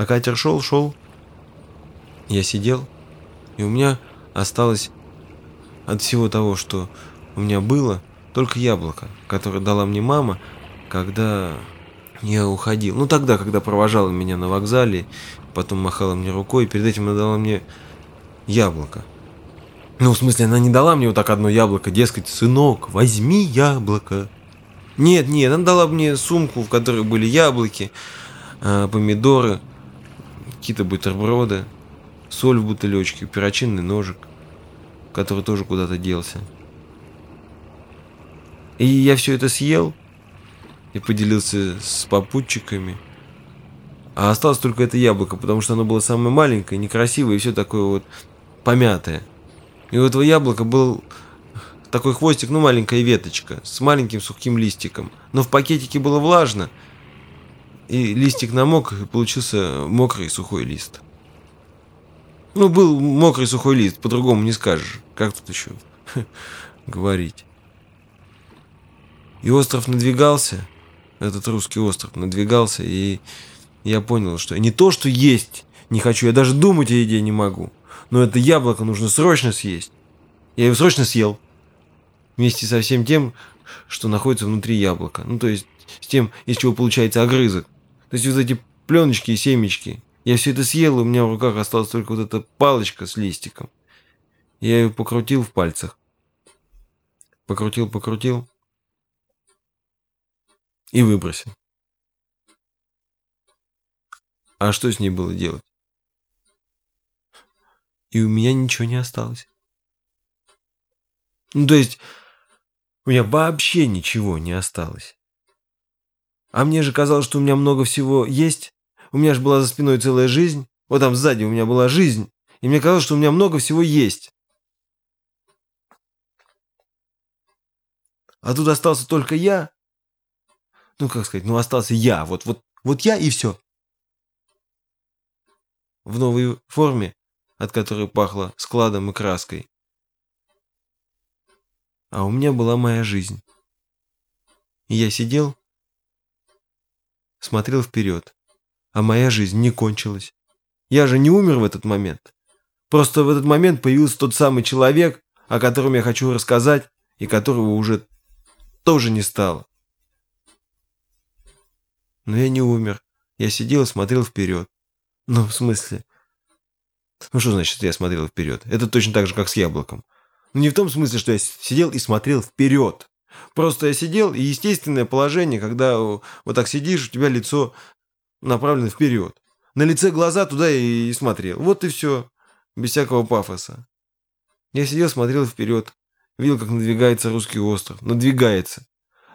А катер шел, шел. Я сидел, и у меня осталось от всего того, что у меня было, только яблоко, которое дала мне мама, когда я уходил. Ну, тогда, когда провожала меня на вокзале, потом махала мне рукой, перед этим она дала мне яблоко. Ну, в смысле, она не дала мне вот так одно яблоко, дескать, сынок, возьми яблоко. Нет, нет, она дала мне сумку, в которой были яблоки, а, помидоры, какие-то бутерброды, соль в бутылечке, перочинный ножик, который тоже куда-то делся. И я все это съел и поделился с попутчиками. А осталось только это яблоко, потому что оно было самое маленькое, некрасивое и все такое вот помятое. И у этого яблока был такой хвостик, ну маленькая веточка, с маленьким сухим листиком. Но в пакетике было влажно, и листик намок, и получился мокрый сухой лист. Ну, был мокрый сухой лист, по-другому не скажешь. Как тут еще говорить? И остров надвигался, этот русский остров надвигался, и я понял, что не то, что есть не хочу, я даже думать о еде не могу но это яблоко нужно срочно съесть. Я его срочно съел. Вместе со всем тем, что находится внутри яблока. Ну, то есть, с тем, из чего получается огрызок. То есть, вот эти пленочки и семечки. Я все это съел, и у меня в руках осталась только вот эта палочка с листиком. Я ее покрутил в пальцах. Покрутил, покрутил. И выбросил. А что с ней было делать? и у меня ничего не осталось. Ну, то есть, у меня вообще ничего не осталось. А мне же казалось, что у меня много всего есть. У меня же была за спиной целая жизнь. Вот там сзади у меня была жизнь. И мне казалось, что у меня много всего есть. А тут остался только я. Ну, как сказать, ну остался я. Вот, вот, вот я и все. В новой форме от которой пахло складом и краской. А у меня была моя жизнь. И я сидел, смотрел вперед, а моя жизнь не кончилась. Я же не умер в этот момент. Просто в этот момент появился тот самый человек, о котором я хочу рассказать, и которого уже тоже не стало. Но я не умер. Я сидел и смотрел вперед. Ну, в смысле, ну что значит, я смотрел вперед? Это точно так же, как с яблоком. Но не в том смысле, что я сидел и смотрел вперед. Просто я сидел, и естественное положение, когда вот так сидишь, у тебя лицо направлено вперед. На лице глаза туда и смотрел. Вот и все. Без всякого пафоса. Я сидел, смотрел вперед. Видел, как надвигается русский остров. Надвигается.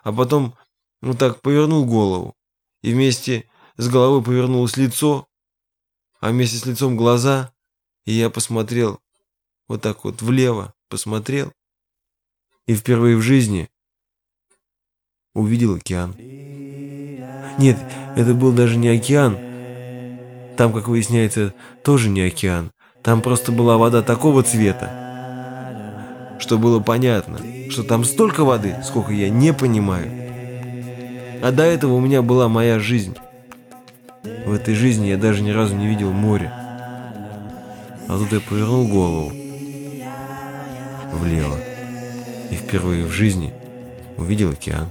А потом вот так повернул голову. И вместе с головой повернулось лицо. А вместе с лицом глаза. И я посмотрел вот так вот влево, посмотрел. И впервые в жизни увидел океан. Нет, это был даже не океан. Там, как выясняется, тоже не океан. Там просто была вода такого цвета, что было понятно, что там столько воды, сколько я не понимаю. А до этого у меня была моя жизнь. В этой жизни я даже ни разу не видел моря. А тут я повернул голову влево и впервые в жизни увидел океан.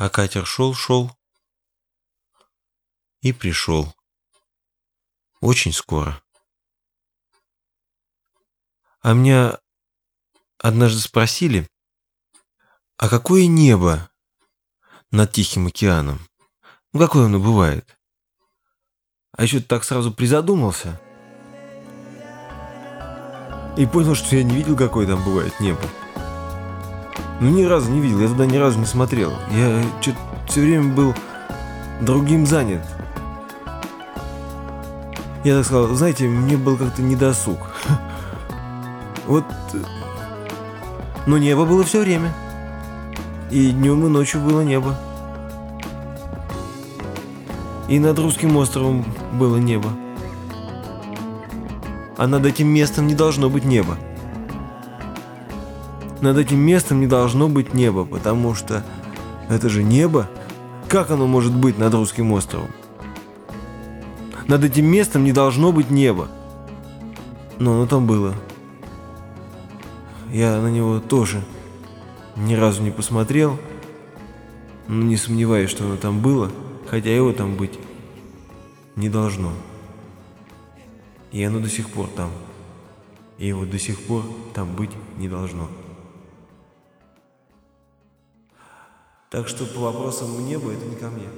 А катер шел-шел и пришел. Очень скоро. А меня однажды спросили, а какое небо над Тихим океаном? Ну, какое оно бывает? А еще так сразу призадумался. И понял, что я не видел, какое там бывает небо. Ну, ни разу не видел, я туда ни разу не смотрел. Я все время был другим занят. Я так сказал, знаете, мне был как-то недосуг. Вот... Но небо было все время. И днем, и ночью было небо. И над русским островом было небо. А над этим местом не должно быть неба. Над этим местом не должно быть неба, потому что это же небо, как оно может быть над русским островом? Над этим местом не должно быть неба. Но оно там было. Я на него тоже ни разу не посмотрел, но не сомневаюсь, что оно там было, хотя его там быть не должно. И оно до сих пор там. И его до сих пор там быть не должно. Так что по вопросам неба это не ко мне.